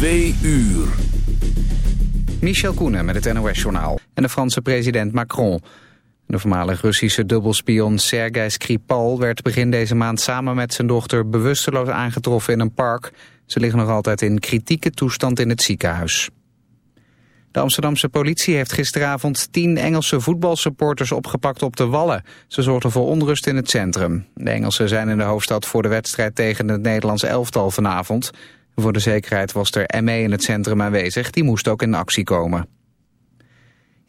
Twee uur. Michel Koenen met het NOS-journaal. En de Franse president Macron. De voormalig Russische dubbelspion Sergei Skripal werd begin deze maand samen met zijn dochter bewusteloos aangetroffen in een park. Ze liggen nog altijd in kritieke toestand in het ziekenhuis. De Amsterdamse politie heeft gisteravond tien Engelse voetbalsupporters opgepakt op de Wallen. Ze zorgden voor onrust in het centrum. De Engelsen zijn in de hoofdstad voor de wedstrijd tegen het Nederlands elftal vanavond. Voor de zekerheid was er ME in het centrum aanwezig. Die moest ook in actie komen.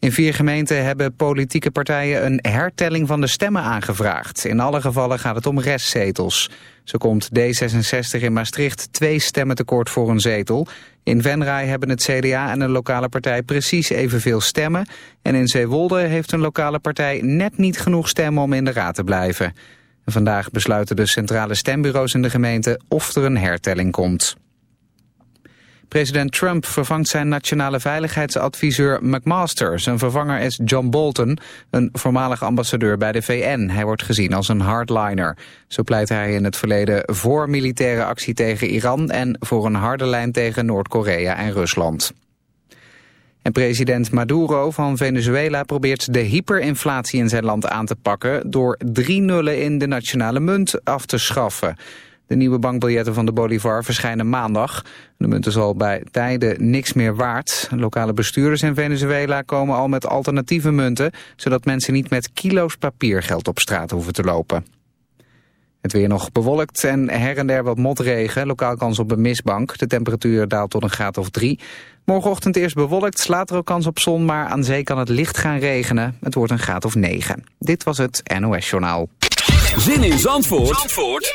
In vier gemeenten hebben politieke partijen een hertelling van de stemmen aangevraagd. In alle gevallen gaat het om restzetels. Zo komt D66 in Maastricht twee stemmen tekort voor een zetel. In Venray hebben het CDA en een lokale partij precies evenveel stemmen. En in Zeewolde heeft een lokale partij net niet genoeg stemmen om in de raad te blijven. vandaag besluiten de centrale stembureaus in de gemeente of er een hertelling komt. President Trump vervangt zijn nationale veiligheidsadviseur McMaster. Zijn vervanger is John Bolton, een voormalig ambassadeur bij de VN. Hij wordt gezien als een hardliner. Zo pleit hij in het verleden voor militaire actie tegen Iran... en voor een harde lijn tegen Noord-Korea en Rusland. En president Maduro van Venezuela probeert de hyperinflatie in zijn land aan te pakken... door drie nullen in de nationale munt af te schaffen... De nieuwe bankbiljetten van de Bolivar verschijnen maandag. De munt is al bij tijden niks meer waard. Lokale bestuurders in Venezuela komen al met alternatieve munten... zodat mensen niet met kilo's papiergeld op straat hoeven te lopen. Het weer nog bewolkt en her en der wat motregen. Lokaal kans op een mistbank. De temperatuur daalt tot een graad of drie. Morgenochtend eerst bewolkt, later ook kans op zon... maar aan zee kan het licht gaan regenen. Het wordt een graad of negen. Dit was het NOS Journaal. Zin in Zandvoort, Zandvoort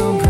so.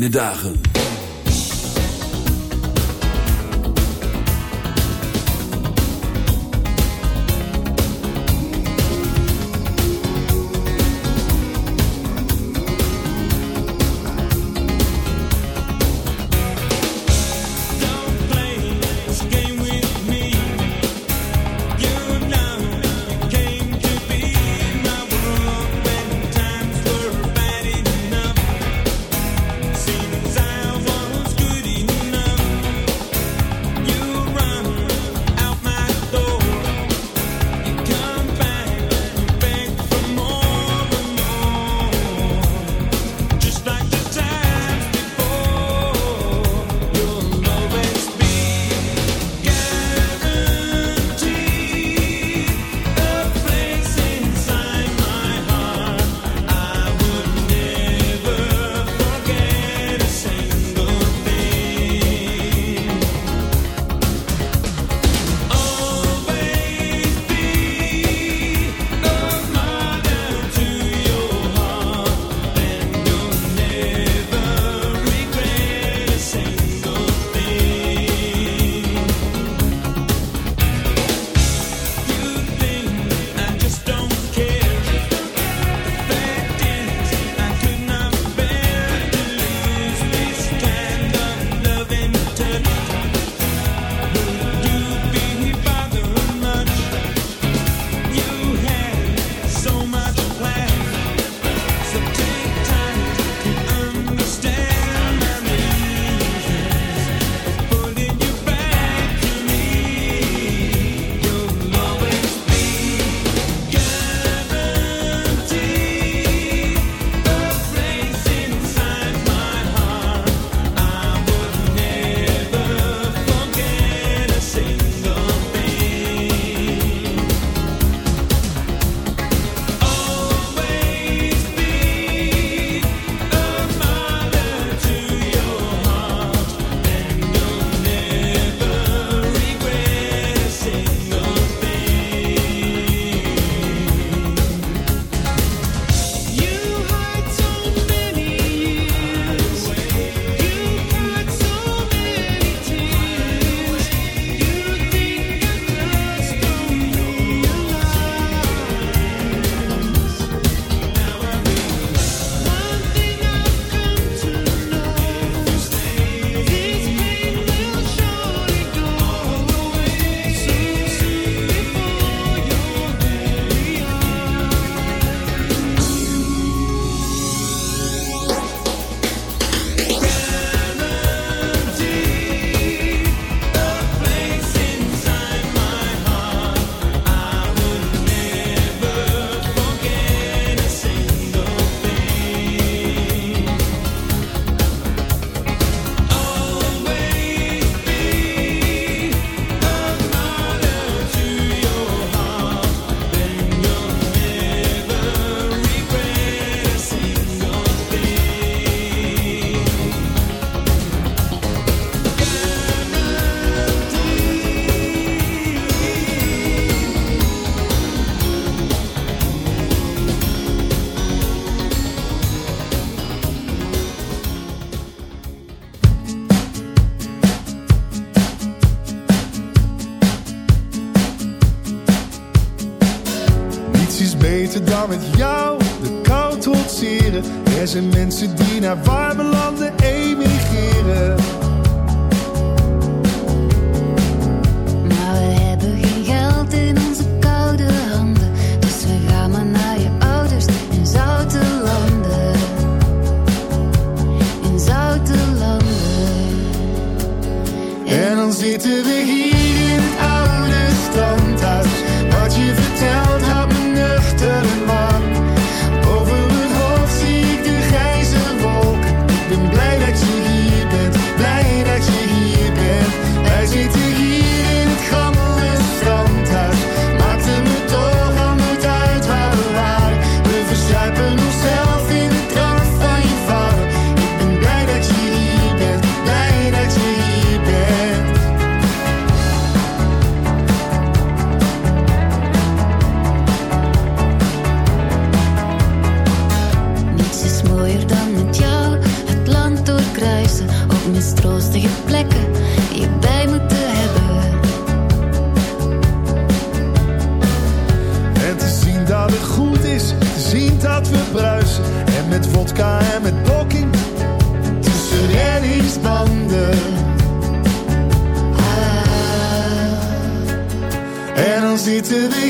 Fijne dagen. kan met jou de kou trotseren. Er zijn mensen die naar warme landen emigreren. to the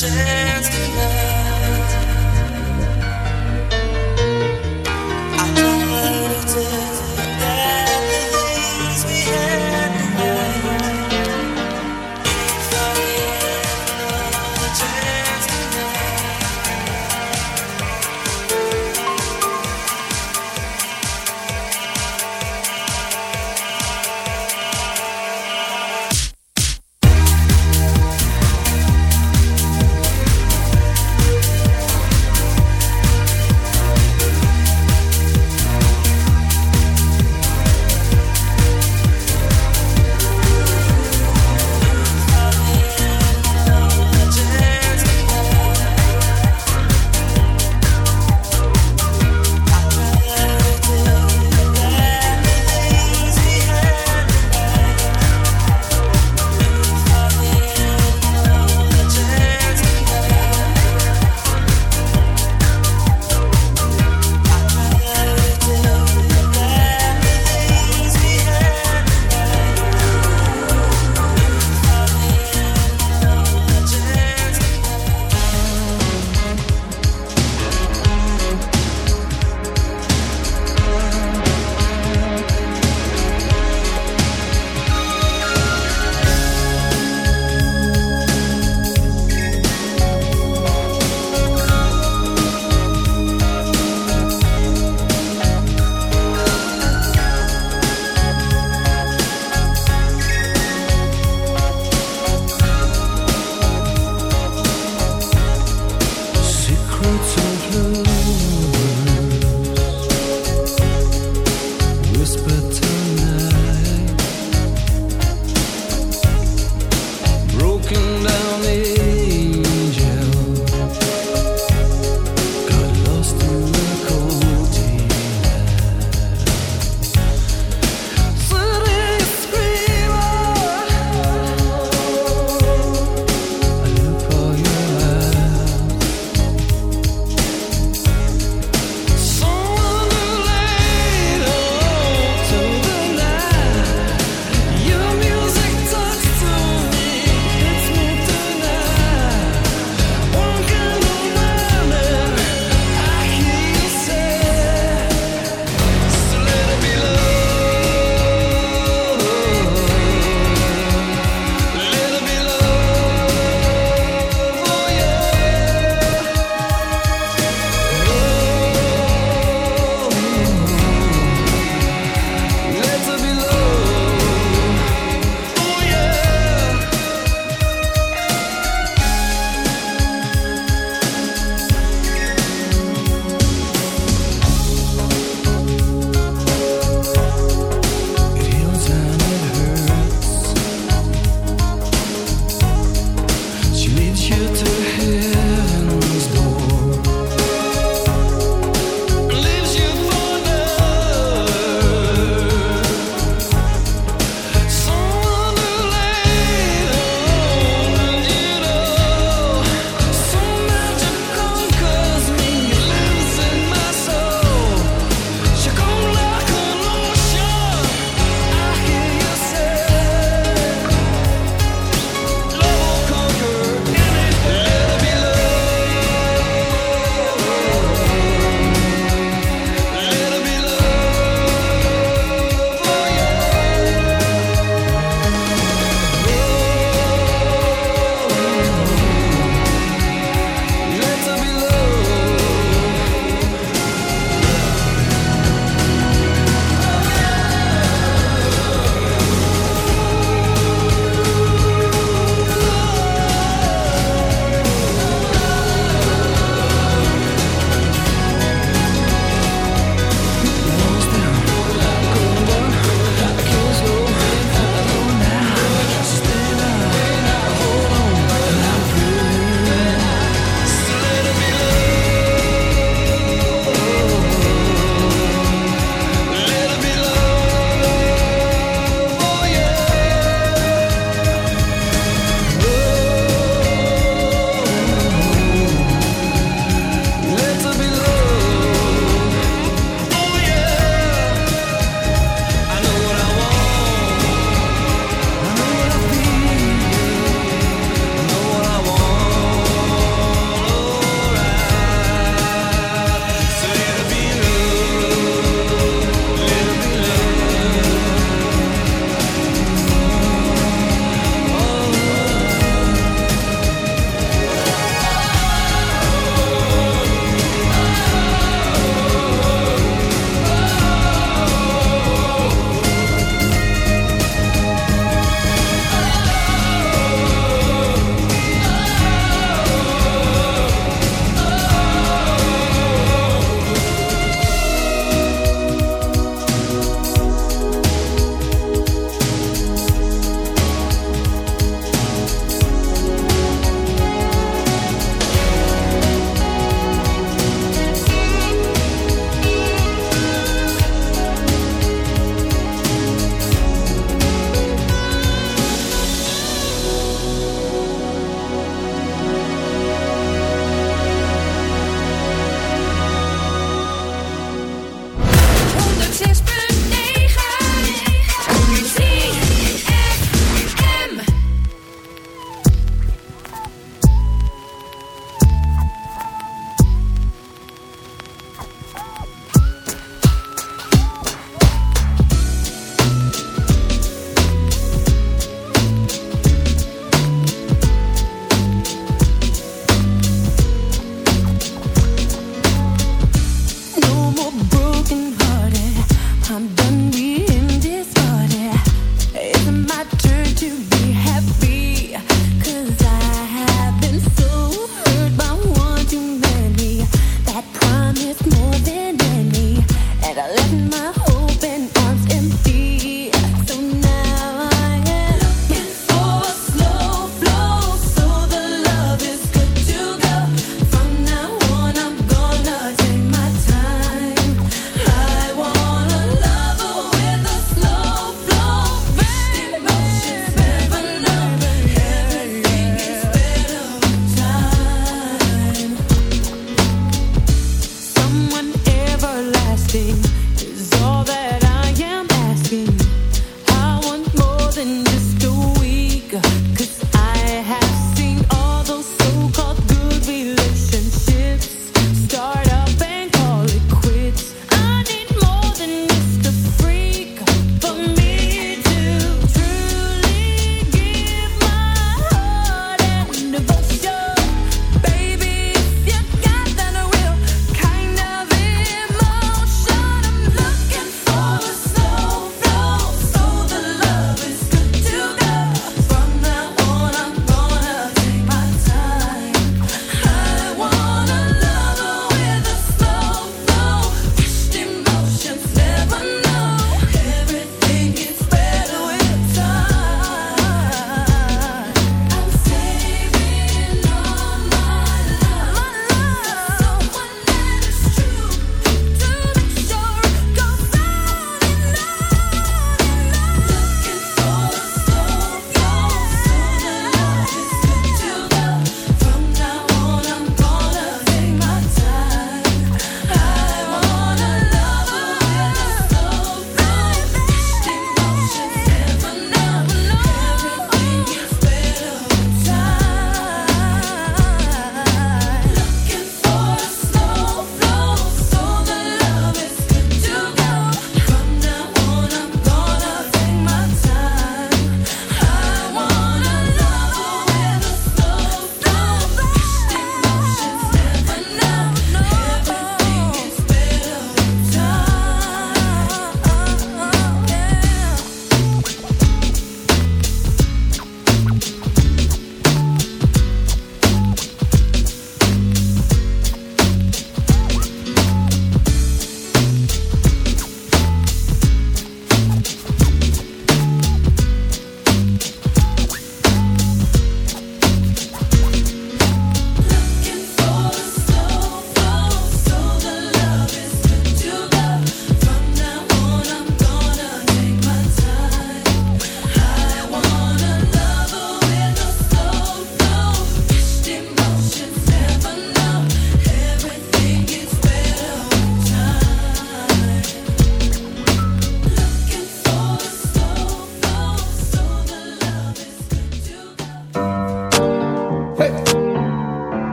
chance tonight.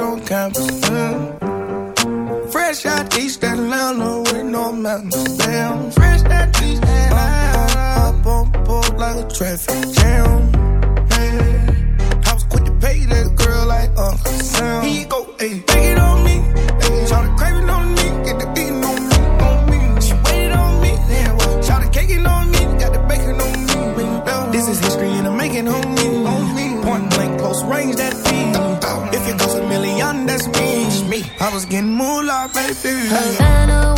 on campus. Mm. Fresh out East Atlanta with no mountains. was getting more baby. Havana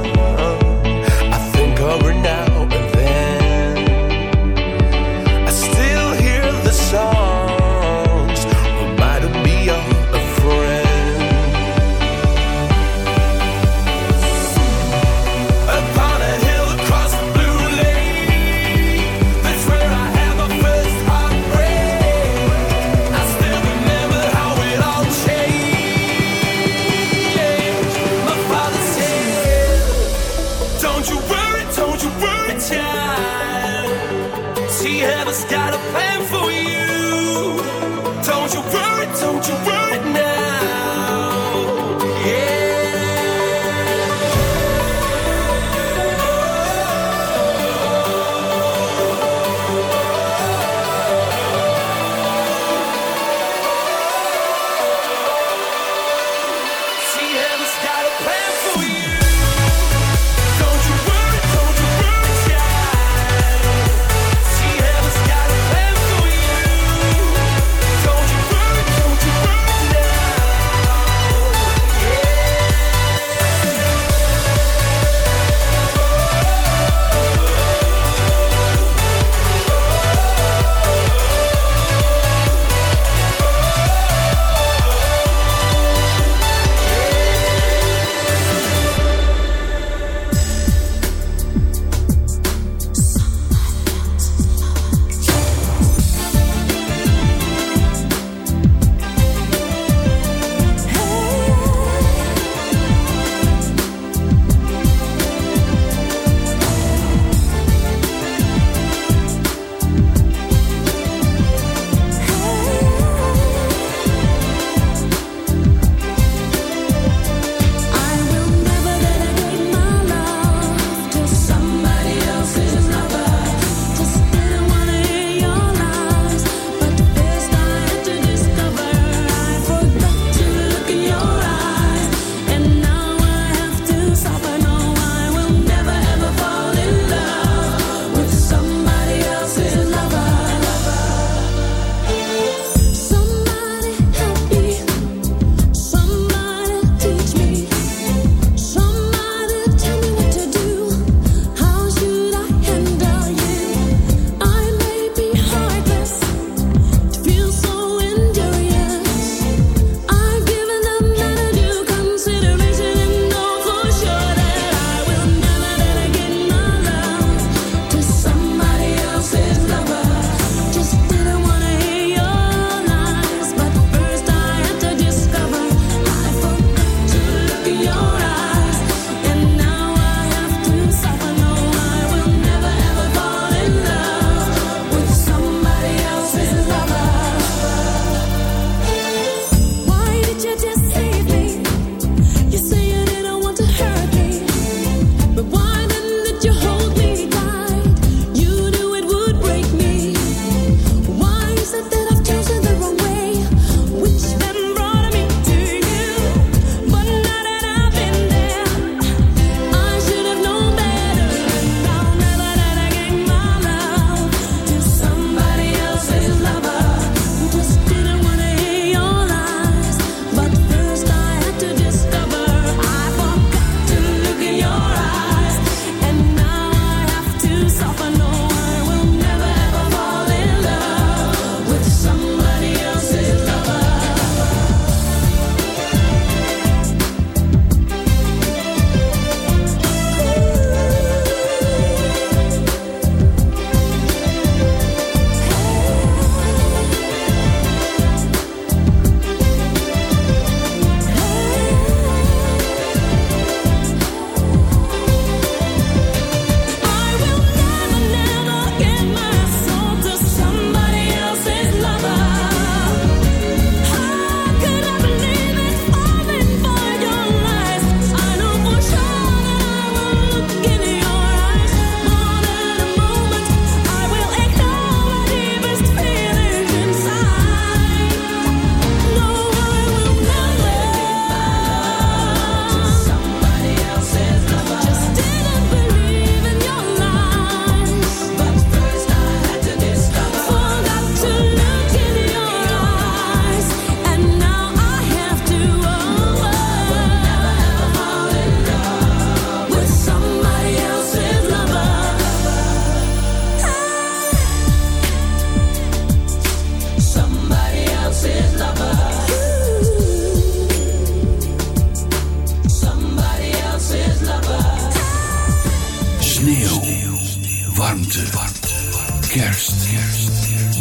Kerst.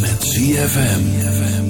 Met ZFM.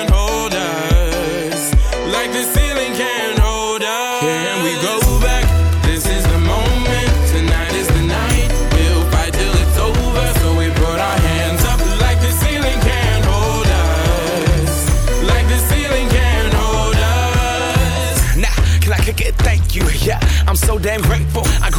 I'm so damn grateful.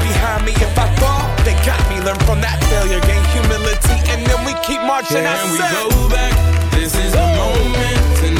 behind me. If I fall, they got me. Learn from that failure, gain humility, and then we keep marching. I Can we go back? This is the moment.